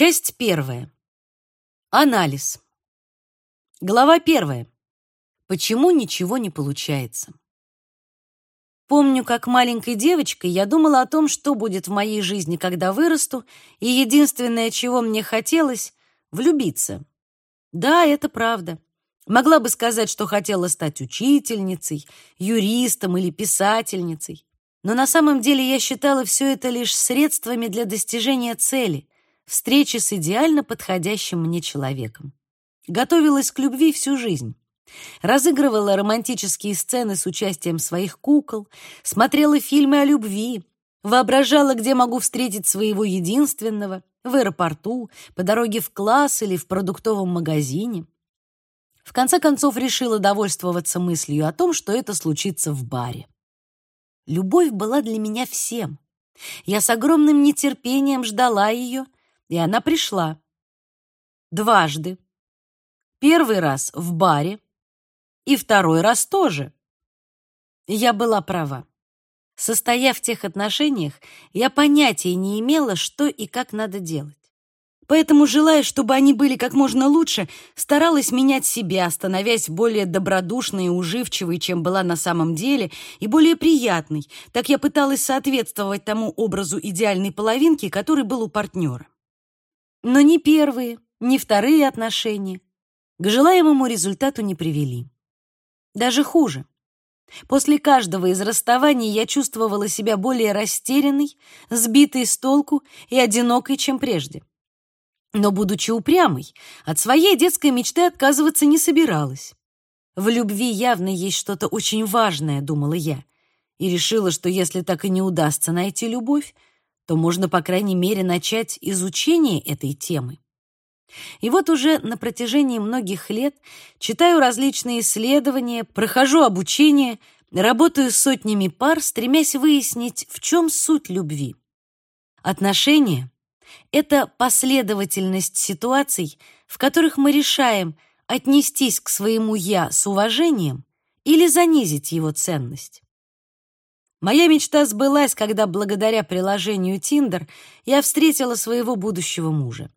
Часть первая. Анализ. Глава первая. Почему ничего не получается? Помню, как маленькой девочкой я думала о том, что будет в моей жизни, когда вырасту, и единственное, чего мне хотелось — влюбиться. Да, это правда. Могла бы сказать, что хотела стать учительницей, юристом или писательницей. Но на самом деле я считала все это лишь средствами для достижения цели — встречи с идеально подходящим мне человеком. Готовилась к любви всю жизнь. Разыгрывала романтические сцены с участием своих кукол, смотрела фильмы о любви, воображала, где могу встретить своего единственного, в аэропорту, по дороге в класс или в продуктовом магазине. В конце концов решила довольствоваться мыслью о том, что это случится в баре. Любовь была для меня всем. Я с огромным нетерпением ждала ее — и она пришла. Дважды. Первый раз в баре, и второй раз тоже. Я была права. Состояв в тех отношениях, я понятия не имела, что и как надо делать. Поэтому, желая, чтобы они были как можно лучше, старалась менять себя, становясь более добродушной и уживчивой, чем была на самом деле, и более приятной. Так я пыталась соответствовать тому образу идеальной половинки, который был у партнера. Но ни первые, ни вторые отношения к желаемому результату не привели. Даже хуже. После каждого из расставаний я чувствовала себя более растерянной, сбитой с толку и одинокой, чем прежде. Но, будучи упрямой, от своей детской мечты отказываться не собиралась. В любви явно есть что-то очень важное, думала я, и решила, что если так и не удастся найти любовь, то можно, по крайней мере, начать изучение этой темы. И вот уже на протяжении многих лет читаю различные исследования, прохожу обучение, работаю с сотнями пар, стремясь выяснить, в чем суть любви. Отношения — это последовательность ситуаций, в которых мы решаем отнестись к своему «я» с уважением или занизить его ценность. Моя мечта сбылась, когда благодаря приложению Tinder я встретила своего будущего мужа.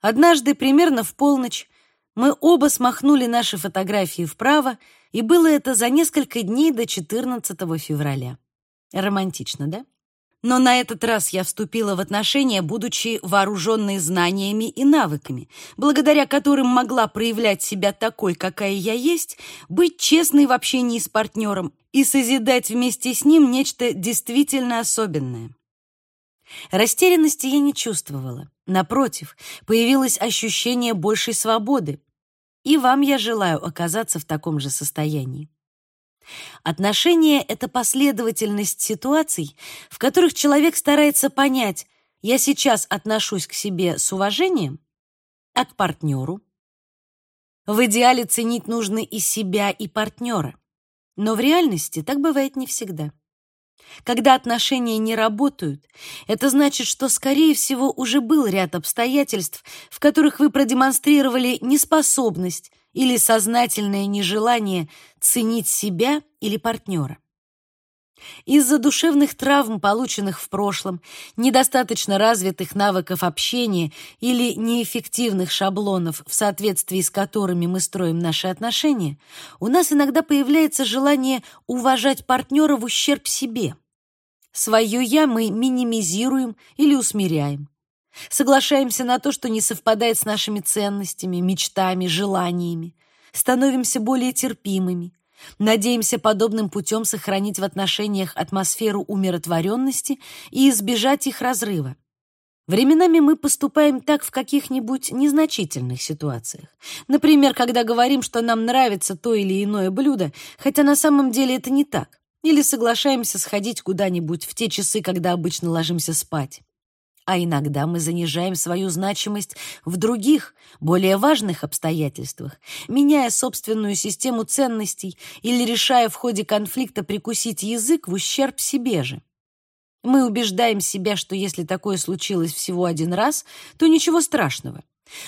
Однажды, примерно в полночь, мы оба смахнули наши фотографии вправо, и было это за несколько дней до 14 февраля. Романтично, да? Но на этот раз я вступила в отношения, будучи вооруженной знаниями и навыками, благодаря которым могла проявлять себя такой, какая я есть, быть честной в общении с партнером и созидать вместе с ним нечто действительно особенное. Растерянности я не чувствовала. Напротив, появилось ощущение большей свободы. И вам я желаю оказаться в таком же состоянии. Отношения — это последовательность ситуаций, в которых человек старается понять, я сейчас отношусь к себе с уважением, а к партнеру. В идеале ценить нужно и себя, и партнера. Но в реальности так бывает не всегда. Когда отношения не работают, это значит, что, скорее всего, уже был ряд обстоятельств, в которых вы продемонстрировали неспособность или сознательное нежелание ценить себя или партнера. Из-за душевных травм, полученных в прошлом, недостаточно развитых навыков общения или неэффективных шаблонов, в соответствии с которыми мы строим наши отношения, у нас иногда появляется желание уважать партнера в ущерб себе. Свое «я» мы минимизируем или усмиряем. Соглашаемся на то, что не совпадает с нашими ценностями, мечтами, желаниями. Становимся более терпимыми. Надеемся подобным путем сохранить в отношениях атмосферу умиротворенности и избежать их разрыва. Временами мы поступаем так в каких-нибудь незначительных ситуациях. Например, когда говорим, что нам нравится то или иное блюдо, хотя на самом деле это не так. Или соглашаемся сходить куда-нибудь в те часы, когда обычно ложимся спать. А иногда мы занижаем свою значимость в других, более важных обстоятельствах, меняя собственную систему ценностей или решая в ходе конфликта прикусить язык в ущерб себе же. Мы убеждаем себя, что если такое случилось всего один раз, то ничего страшного.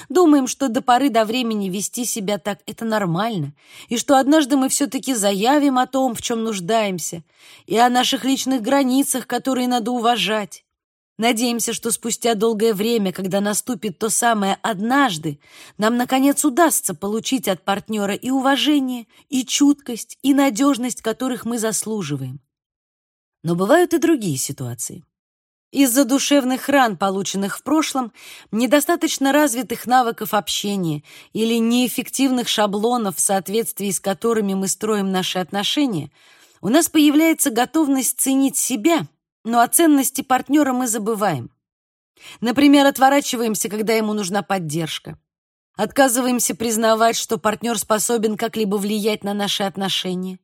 Думаем, что до поры до времени вести себя так — это нормально, и что однажды мы все-таки заявим о том, в чем нуждаемся, и о наших личных границах, которые надо уважать. Надеемся, что спустя долгое время, когда наступит то самое «однажды», нам, наконец, удастся получить от партнера и уважение, и чуткость, и надежность, которых мы заслуживаем. Но бывают и другие ситуации. Из-за душевных ран, полученных в прошлом, недостаточно развитых навыков общения или неэффективных шаблонов, в соответствии с которыми мы строим наши отношения, у нас появляется готовность ценить себя – но о ценности партнера мы забываем. Например, отворачиваемся, когда ему нужна поддержка. Отказываемся признавать, что партнер способен как-либо влиять на наши отношения.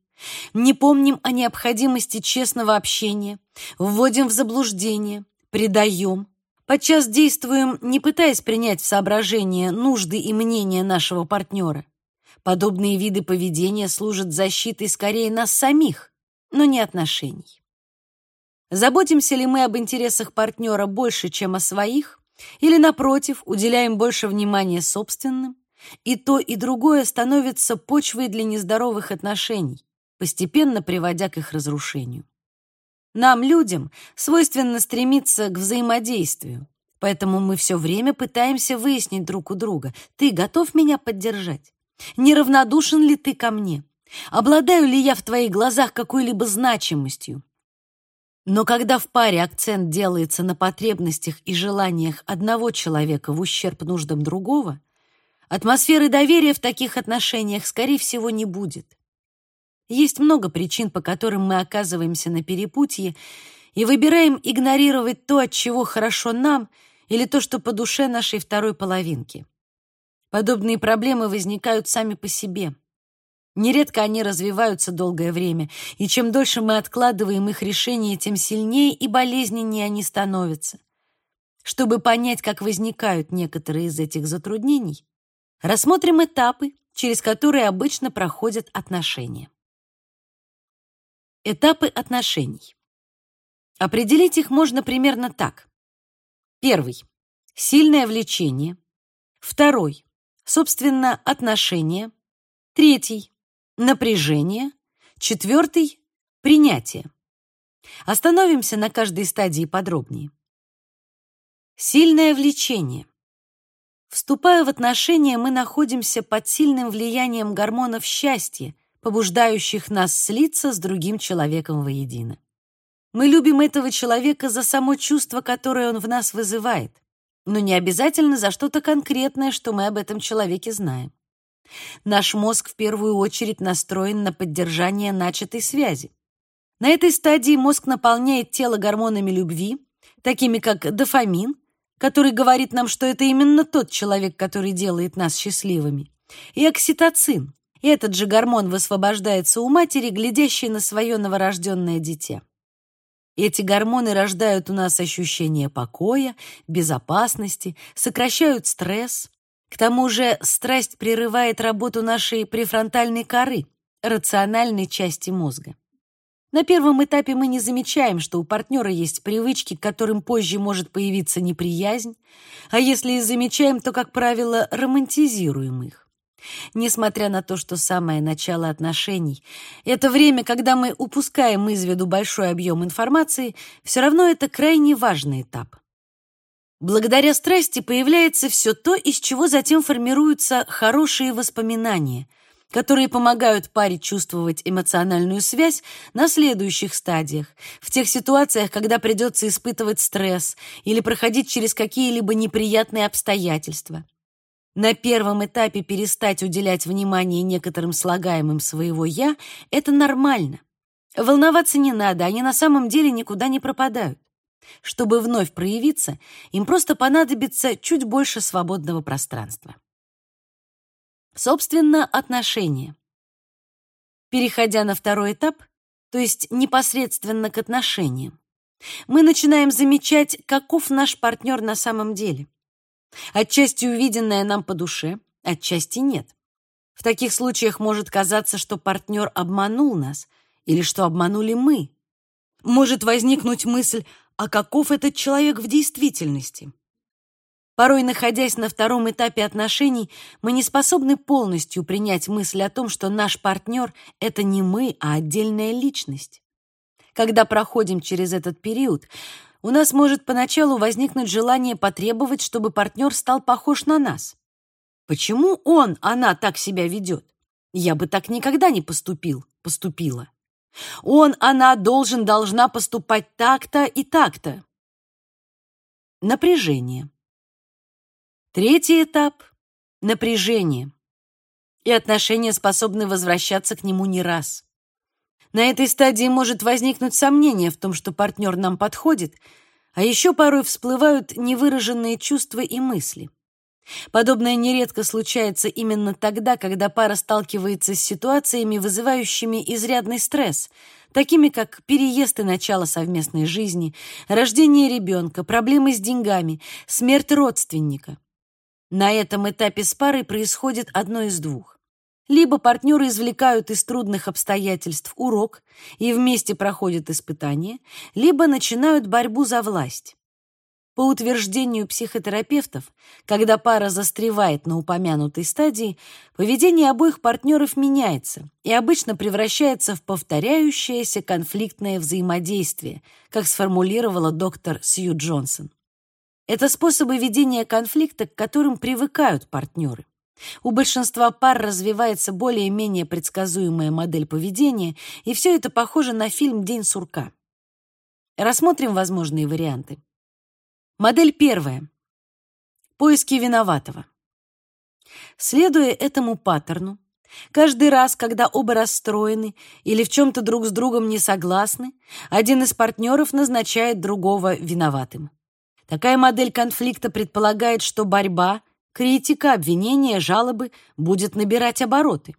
Не помним о необходимости честного общения, вводим в заблуждение, предаем. Подчас действуем, не пытаясь принять в соображение нужды и мнения нашего партнера. Подобные виды поведения служат защитой скорее нас самих, но не отношений. Заботимся ли мы об интересах партнера больше, чем о своих, или, напротив, уделяем больше внимания собственным? И то, и другое становится почвой для нездоровых отношений, постепенно приводя к их разрушению. Нам, людям, свойственно стремиться к взаимодействию, поэтому мы все время пытаемся выяснить друг у друга, ты готов меня поддержать? Неравнодушен ли ты ко мне? Обладаю ли я в твоих глазах какой-либо значимостью? Но когда в паре акцент делается на потребностях и желаниях одного человека в ущерб нуждам другого, атмосферы доверия в таких отношениях, скорее всего, не будет. Есть много причин, по которым мы оказываемся на перепутье и выбираем игнорировать то, от чего хорошо нам, или то, что по душе нашей второй половинки. Подобные проблемы возникают сами по себе. Нередко они развиваются долгое время, и чем дольше мы откладываем их решение, тем сильнее и болезненнее они становятся. Чтобы понять, как возникают некоторые из этих затруднений, рассмотрим этапы, через которые обычно проходят отношения. Этапы отношений. Определить их можно примерно так. Первый — сильное влечение. Второй — собственно, отношения. Третий напряжение, четвертый — принятие. Остановимся на каждой стадии подробнее. Сильное влечение. Вступая в отношения, мы находимся под сильным влиянием гормонов счастья, побуждающих нас слиться с другим человеком воедино. Мы любим этого человека за само чувство, которое он в нас вызывает, но не обязательно за что-то конкретное, что мы об этом человеке знаем. Наш мозг в первую очередь настроен на поддержание начатой связи. На этой стадии мозг наполняет тело гормонами любви, такими как дофамин, который говорит нам, что это именно тот человек, который делает нас счастливыми, и окситоцин. И этот же гормон высвобождается у матери, глядящей на свое новорожденное дитя. Эти гормоны рождают у нас ощущение покоя, безопасности, сокращают стресс, к тому же страсть прерывает работу нашей префронтальной коры, рациональной части мозга. На первом этапе мы не замечаем, что у партнера есть привычки, к которым позже может появиться неприязнь, а если и замечаем, то, как правило, романтизируем их. Несмотря на то, что самое начало отношений — это время, когда мы упускаем из виду большой объем информации, все равно это крайне важный этап. Благодаря страсти появляется все то, из чего затем формируются хорошие воспоминания, которые помогают паре чувствовать эмоциональную связь на следующих стадиях, в тех ситуациях, когда придется испытывать стресс или проходить через какие-либо неприятные обстоятельства. На первом этапе перестать уделять внимание некоторым слагаемым своего «я» — это нормально. Волноваться не надо, они на самом деле никуда не пропадают. Чтобы вновь проявиться, им просто понадобится чуть больше свободного пространства. Собственно, отношения. Переходя на второй этап, то есть непосредственно к отношениям, мы начинаем замечать, каков наш партнер на самом деле. Отчасти увиденное нам по душе, отчасти нет. В таких случаях может казаться, что партнер обманул нас или что обманули мы. Может возникнуть мысль, а каков этот человек в действительности. Порой, находясь на втором этапе отношений, мы не способны полностью принять мысль о том, что наш партнер — это не мы, а отдельная личность. Когда проходим через этот период, у нас может поначалу возникнуть желание потребовать, чтобы партнер стал похож на нас. Почему он, она так себя ведет? Я бы так никогда не поступил, поступила. Он, она должен, должна поступать так-то и так-то. Напряжение. Третий этап — напряжение. И отношения способны возвращаться к нему не раз. На этой стадии может возникнуть сомнение в том, что партнер нам подходит, а еще порой всплывают невыраженные чувства и мысли. Подобное нередко случается именно тогда, когда пара сталкивается с ситуациями, вызывающими изрядный стресс, такими как переезд и начало совместной жизни, рождение ребенка, проблемы с деньгами, смерть родственника. На этом этапе с парой происходит одно из двух. Либо партнеры извлекают из трудных обстоятельств урок и вместе проходят испытания, либо начинают борьбу за власть. По утверждению психотерапевтов, когда пара застревает на упомянутой стадии, поведение обоих партнеров меняется и обычно превращается в повторяющееся конфликтное взаимодействие, как сформулировала доктор Сью Джонсон. Это способы ведения конфликта, к которым привыкают партнеры. У большинства пар развивается более-менее предсказуемая модель поведения, и все это похоже на фильм «День сурка». Рассмотрим возможные варианты. Модель первая. Поиски виноватого. Следуя этому паттерну, каждый раз, когда оба расстроены или в чем-то друг с другом не согласны, один из партнеров назначает другого виноватым. Такая модель конфликта предполагает, что борьба критика, обвинения, жалобы будет набирать обороты.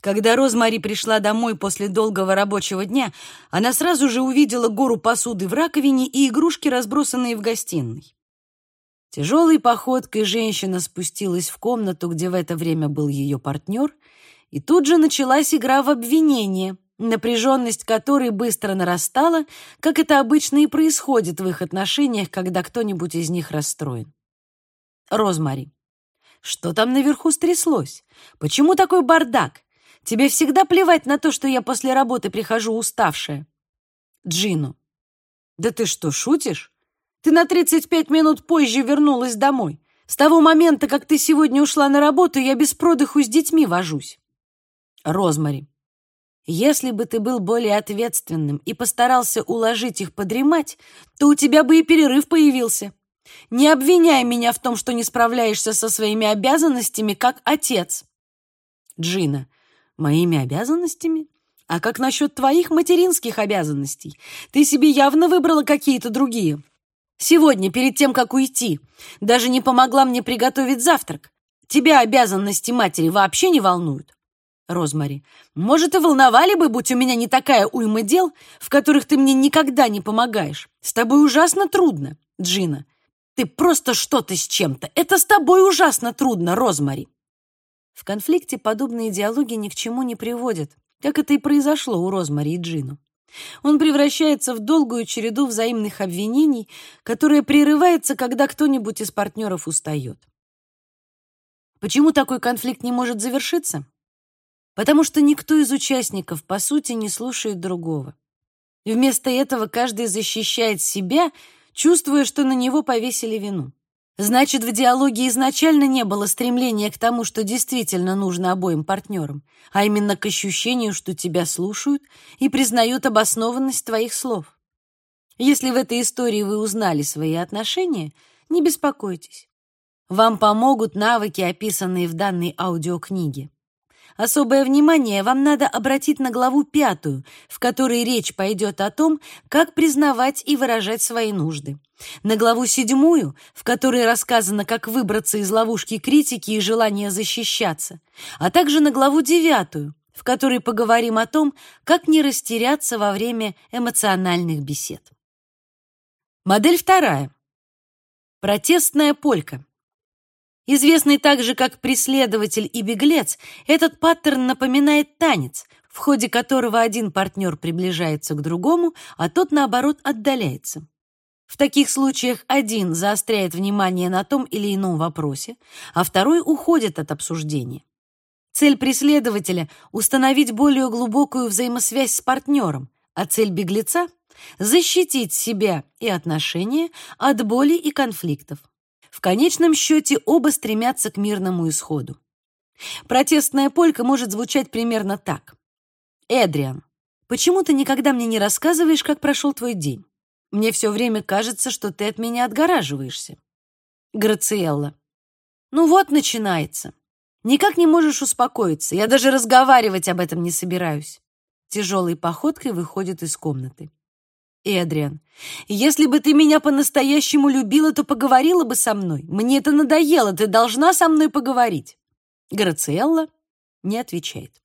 Когда Розмари пришла домой после долгого рабочего дня, она сразу же увидела гору посуды в раковине и игрушки, разбросанные в гостиной. Тяжелой походкой женщина спустилась в комнату, где в это время был ее партнер, и тут же началась игра в обвинение, напряженность которой быстро нарастала, как это обычно и происходит в их отношениях, когда кто-нибудь из них расстроен. Розмари. Что там наверху стряслось? Почему такой бардак? Тебе всегда плевать на то, что я после работы прихожу уставшая. Джину. Да ты что, шутишь? Ты на 35 минут позже вернулась домой. С того момента, как ты сегодня ушла на работу, я без продыху с детьми вожусь. Розмари. Если бы ты был более ответственным и постарался уложить их подремать, то у тебя бы и перерыв появился. Не обвиняй меня в том, что не справляешься со своими обязанностями, как отец. Джина. Моими обязанностями? А как насчет твоих материнских обязанностей? Ты себе явно выбрала какие-то другие. Сегодня, перед тем, как уйти, даже не помогла мне приготовить завтрак. Тебя обязанности матери вообще не волнуют? Розмари. Может, и волновали бы, будь у меня не такая уйма дел, в которых ты мне никогда не помогаешь. С тобой ужасно трудно. Джина. Ты просто что-то с чем-то. Это с тобой ужасно трудно, Розмари. В конфликте подобные диалоги ни к чему не приводят, как это и произошло у Розмари и Джину. Он превращается в долгую череду взаимных обвинений, которая прерывается, когда кто-нибудь из партнеров устает. Почему такой конфликт не может завершиться? Потому что никто из участников, по сути, не слушает другого. Вместо этого каждый защищает себя чувствуя, что на него повесили вину. Значит, в диалоге изначально не было стремления к тому, что действительно нужно обоим партнерам, а именно к ощущению, что тебя слушают и признают обоснованность твоих слов. Если в этой истории вы узнали свои отношения, не беспокойтесь. Вам помогут навыки, описанные в данной аудиокниге. Особое внимание вам надо обратить на главу пятую, в которой речь пойдет о том, как признавать и выражать свои нужды. На главу седьмую, в которой рассказано, как выбраться из ловушки критики и желания защищаться, а также на главу девятую, в которой поговорим о том, как не растеряться во время эмоциональных бесед. Модель вторая. Протестная полька. Известный также как преследователь и беглец, этот паттерн напоминает танец, в ходе которого один партнер приближается к другому, а тот, наоборот, отдаляется. В таких случаях один заостряет внимание на том или ином вопросе, а второй уходит от обсуждения. Цель преследователя — установить более глубокую взаимосвязь с партнером, а цель беглеца — защитить себя и отношения от боли и конфликтов. В конечном счете оба стремятся к мирному исходу. Протестная полька может звучать примерно так. «Эдриан, почему ты никогда мне не рассказываешь, как прошел твой день? Мне все время кажется, что ты от меня отгораживаешься». Грациелла. «Ну вот начинается. Никак не можешь успокоиться. Я даже разговаривать об этом не собираюсь». Тяжелой походкой выходит из комнаты. Эдриан, если бы ты меня по-настоящему любила, то поговорила бы со мной. Мне это надоело, ты должна со мной поговорить. Грациелла не отвечает.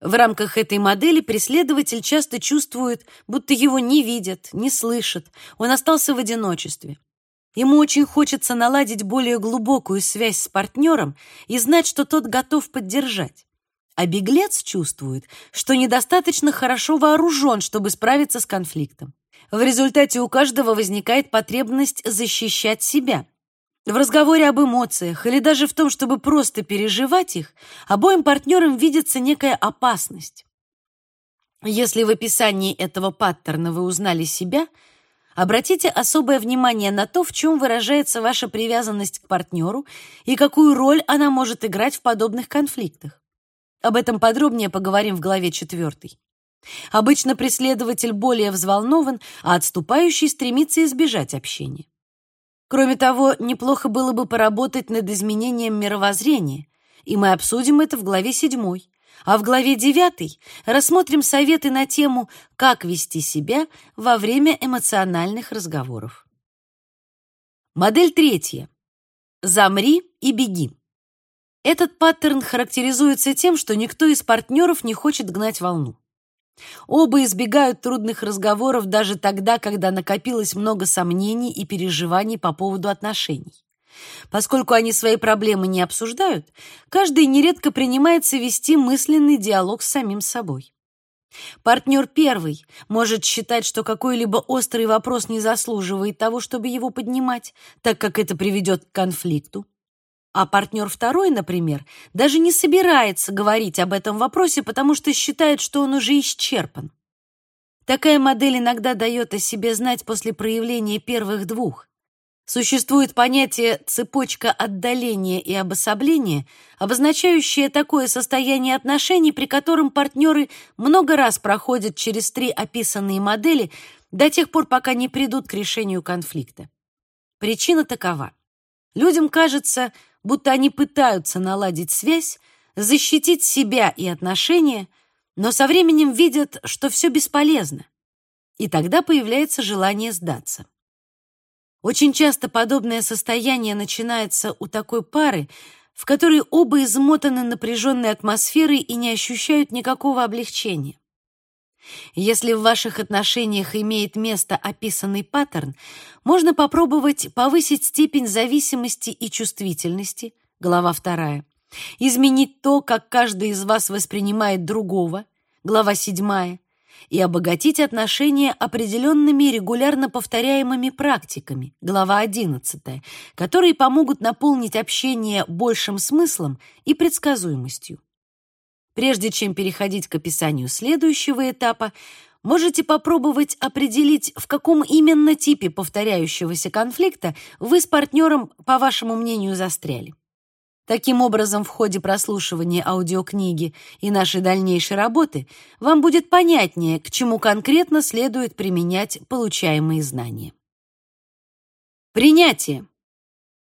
В рамках этой модели преследователь часто чувствует, будто его не видят, не слышат, он остался в одиночестве. Ему очень хочется наладить более глубокую связь с партнером и знать, что тот готов поддержать. А беглец чувствует, что недостаточно хорошо вооружен, чтобы справиться с конфликтом. В результате у каждого возникает потребность защищать себя. В разговоре об эмоциях или даже в том, чтобы просто переживать их, обоим партнерам видится некая опасность. Если в описании этого паттерна вы узнали себя, обратите особое внимание на то, в чем выражается ваша привязанность к партнеру и какую роль она может играть в подобных конфликтах. Об этом подробнее поговорим в главе 4. Обычно преследователь более взволнован, а отступающий стремится избежать общения. Кроме того, неплохо было бы поработать над изменением мировоззрения, и мы обсудим это в главе 7. А в главе 9 рассмотрим советы на тему «Как вести себя во время эмоциональных разговоров». Модель третья. Замри и беги. Этот паттерн характеризуется тем, что никто из партнеров не хочет гнать волну. Оба избегают трудных разговоров даже тогда, когда накопилось много сомнений и переживаний по поводу отношений. Поскольку они свои проблемы не обсуждают, каждый нередко принимается вести мысленный диалог с самим собой. Партнер первый может считать, что какой-либо острый вопрос не заслуживает того, чтобы его поднимать, так как это приведет к конфликту. А партнер второй, например, даже не собирается говорить об этом вопросе, потому что считает, что он уже исчерпан. Такая модель иногда дает о себе знать после проявления первых двух. Существует понятие «цепочка отдаления и обособления», обозначающее такое состояние отношений, при котором партнеры много раз проходят через три описанные модели до тех пор, пока не придут к решению конфликта. Причина такова. Людям кажется, будто они пытаются наладить связь, защитить себя и отношения, но со временем видят, что все бесполезно. И тогда появляется желание сдаться. Очень часто подобное состояние начинается у такой пары, в которой оба измотаны напряженной атмосферой и не ощущают никакого облегчения. Если в ваших отношениях имеет место описанный паттерн, можно попробовать повысить степень зависимости и чувствительности, глава 2, изменить то, как каждый из вас воспринимает другого, глава 7, и обогатить отношения определенными регулярно повторяемыми практиками, глава 11, которые помогут наполнить общение большим смыслом и предсказуемостью. Прежде чем переходить к описанию следующего этапа, можете попробовать определить, в каком именно типе повторяющегося конфликта вы с партнером, по вашему мнению, застряли. Таким образом, в ходе прослушивания аудиокниги и нашей дальнейшей работы вам будет понятнее, к чему конкретно следует применять получаемые знания. Принятие.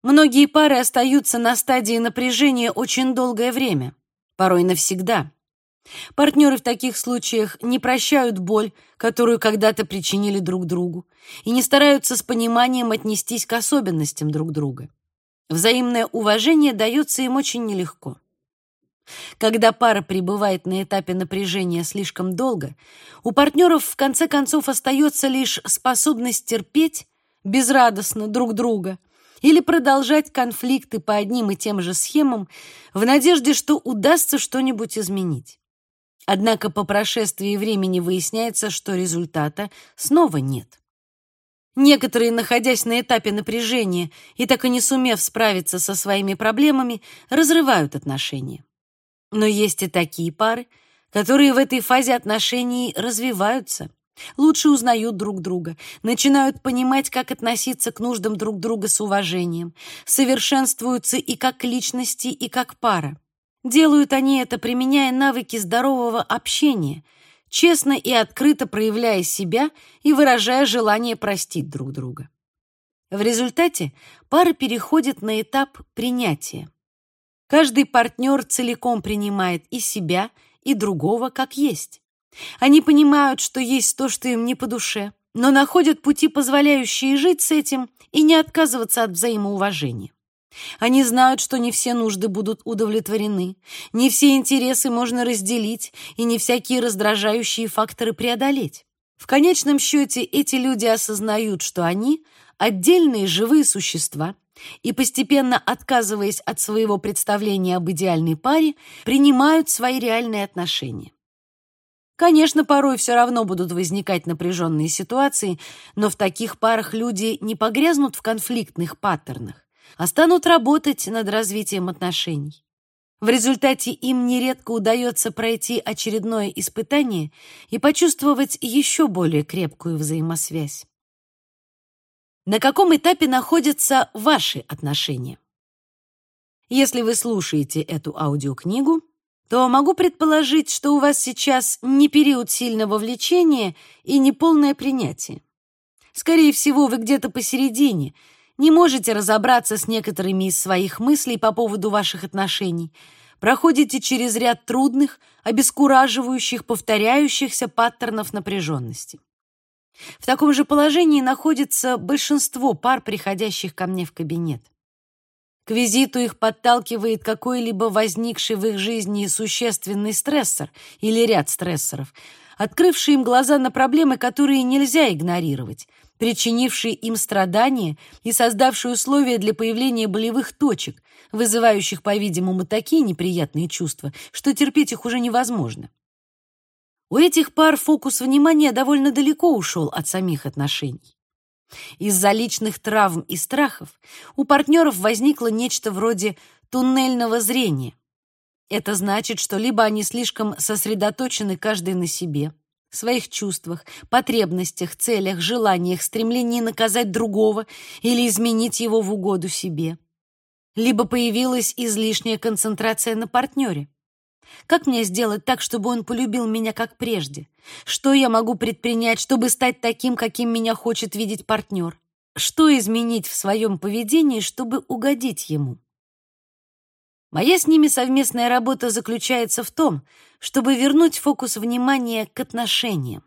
Многие пары остаются на стадии напряжения очень долгое время порой навсегда. Партнеры в таких случаях не прощают боль, которую когда-то причинили друг другу, и не стараются с пониманием отнестись к особенностям друг друга. Взаимное уважение дается им очень нелегко. Когда пара пребывает на этапе напряжения слишком долго, у партнеров в конце концов остается лишь способность терпеть безрадостно друг друга – или продолжать конфликты по одним и тем же схемам в надежде, что удастся что-нибудь изменить. Однако по прошествии времени выясняется, что результата снова нет. Некоторые, находясь на этапе напряжения и так и не сумев справиться со своими проблемами, разрывают отношения. Но есть и такие пары, которые в этой фазе отношений развиваются, лучше узнают друг друга, начинают понимать, как относиться к нуждам друг друга с уважением, совершенствуются и как личности, и как пара. Делают они это, применяя навыки здорового общения, честно и открыто проявляя себя и выражая желание простить друг друга. В результате пара переходит на этап принятия. Каждый партнер целиком принимает и себя, и другого как есть. Они понимают, что есть то, что им не по душе, но находят пути, позволяющие жить с этим и не отказываться от взаимоуважения. Они знают, что не все нужды будут удовлетворены, не все интересы можно разделить и не всякие раздражающие факторы преодолеть. В конечном счете эти люди осознают, что они — отдельные живые существа, и, постепенно отказываясь от своего представления об идеальной паре, принимают свои реальные отношения. Конечно, порой все равно будут возникать напряженные ситуации, но в таких парах люди не погрязнут в конфликтных паттернах, а станут работать над развитием отношений. В результате им нередко удается пройти очередное испытание и почувствовать еще более крепкую взаимосвязь. На каком этапе находятся ваши отношения? Если вы слушаете эту аудиокнигу, то могу предположить, что у вас сейчас не период сильного влечения и не полное принятие. Скорее всего, вы где-то посередине, не можете разобраться с некоторыми из своих мыслей по поводу ваших отношений, проходите через ряд трудных, обескураживающих, повторяющихся паттернов напряженности. В таком же положении находится большинство пар, приходящих ко мне в кабинет. К визиту их подталкивает какой-либо возникший в их жизни существенный стрессор или ряд стрессоров, открывший им глаза на проблемы, которые нельзя игнорировать, причинивший им страдания и создавший условия для появления болевых точек, вызывающих, по-видимому, такие неприятные чувства, что терпеть их уже невозможно. У этих пар фокус внимания довольно далеко ушел от самих отношений. Из-за личных травм и страхов у партнеров возникло нечто вроде туннельного зрения. Это значит, что либо они слишком сосредоточены каждый на себе, своих чувствах, потребностях, целях, желаниях, стремлении наказать другого или изменить его в угоду себе, либо появилась излишняя концентрация на партнере. Как мне сделать так, чтобы он полюбил меня как прежде? Что я могу предпринять, чтобы стать таким, каким меня хочет видеть партнер? Что изменить в своем поведении, чтобы угодить ему? Моя с ними совместная работа заключается в том, чтобы вернуть фокус внимания к отношениям.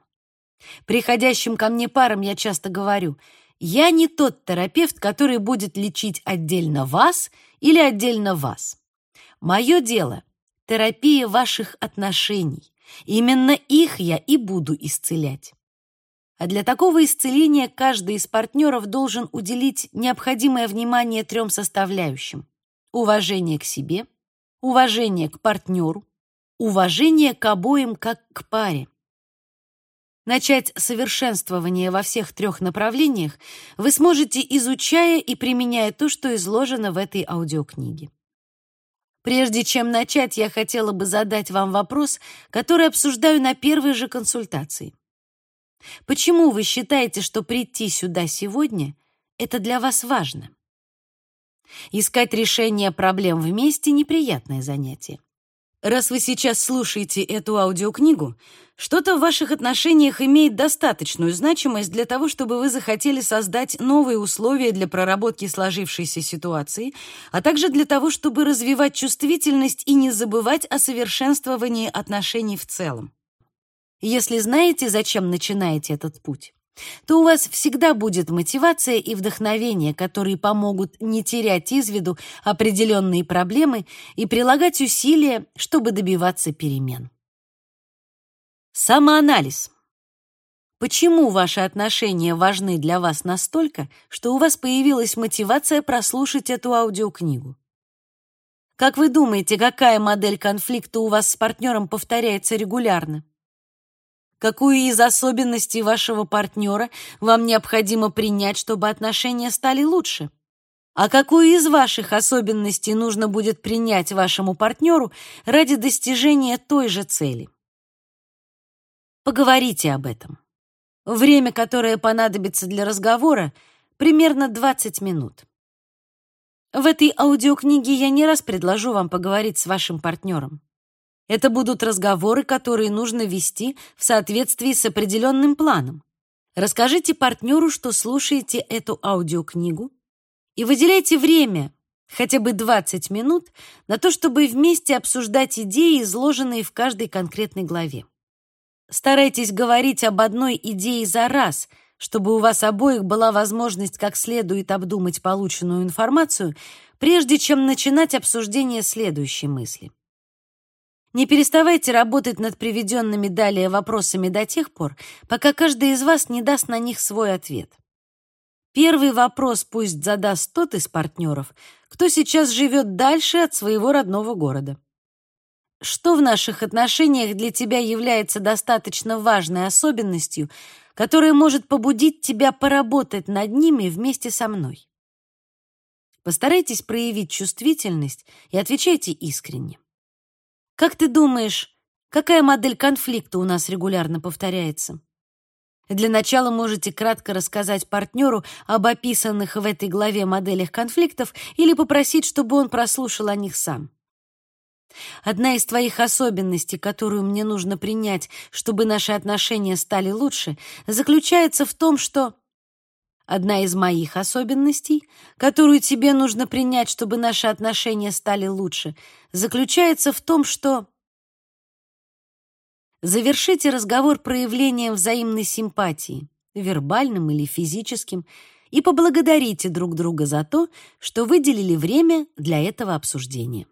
Приходящим ко мне парам я часто говорю, я не тот терапевт, который будет лечить отдельно вас или отдельно вас. Мое дело — терапия ваших отношений. Именно их я и буду исцелять. А для такого исцеления каждый из партнеров должен уделить необходимое внимание трем составляющим. Уважение к себе, уважение к партнеру, уважение к обоим как к паре. Начать совершенствование во всех трех направлениях вы сможете, изучая и применяя то, что изложено в этой аудиокниге. Прежде чем начать, я хотела бы задать вам вопрос, который обсуждаю на первой же консультации. Почему вы считаете, что прийти сюда сегодня — это для вас важно? Искать решение проблем вместе — неприятное занятие. Раз вы сейчас слушаете эту аудиокнигу, что-то в ваших отношениях имеет достаточную значимость для того, чтобы вы захотели создать новые условия для проработки сложившейся ситуации, а также для того, чтобы развивать чувствительность и не забывать о совершенствовании отношений в целом. Если знаете, зачем начинаете этот путь, то у вас всегда будет мотивация и вдохновение, которые помогут не терять из виду определенные проблемы и прилагать усилия, чтобы добиваться перемен. Самоанализ. Почему ваши отношения важны для вас настолько, что у вас появилась мотивация прослушать эту аудиокнигу? Как вы думаете, какая модель конфликта у вас с партнером повторяется регулярно? Какую из особенностей вашего партнера вам необходимо принять, чтобы отношения стали лучше? А какую из ваших особенностей нужно будет принять вашему партнеру ради достижения той же цели? Поговорите об этом. Время, которое понадобится для разговора, примерно 20 минут. В этой аудиокниге я не раз предложу вам поговорить с вашим партнером. Это будут разговоры, которые нужно вести в соответствии с определенным планом. Расскажите партнеру, что слушаете эту аудиокнигу, и выделяйте время, хотя бы 20 минут, на то, чтобы вместе обсуждать идеи, изложенные в каждой конкретной главе. Старайтесь говорить об одной идее за раз, чтобы у вас обоих была возможность как следует обдумать полученную информацию, прежде чем начинать обсуждение следующей мысли. Не переставайте работать над приведенными далее вопросами до тех пор, пока каждый из вас не даст на них свой ответ. Первый вопрос пусть задаст тот из партнеров, кто сейчас живет дальше от своего родного города. Что в наших отношениях для тебя является достаточно важной особенностью, которая может побудить тебя поработать над ними вместе со мной? Постарайтесь проявить чувствительность и отвечайте искренне. Как ты думаешь, какая модель конфликта у нас регулярно повторяется? Для начала можете кратко рассказать партнеру об описанных в этой главе моделях конфликтов или попросить, чтобы он прослушал о них сам. Одна из твоих особенностей, которую мне нужно принять, чтобы наши отношения стали лучше, заключается в том, что одна из моих особенностей, которую тебе нужно принять, чтобы наши отношения стали лучше, заключается в том, что завершите разговор проявлением взаимной симпатии, вербальным или физическим, и поблагодарите друг друга за то, что выделили время для этого обсуждения.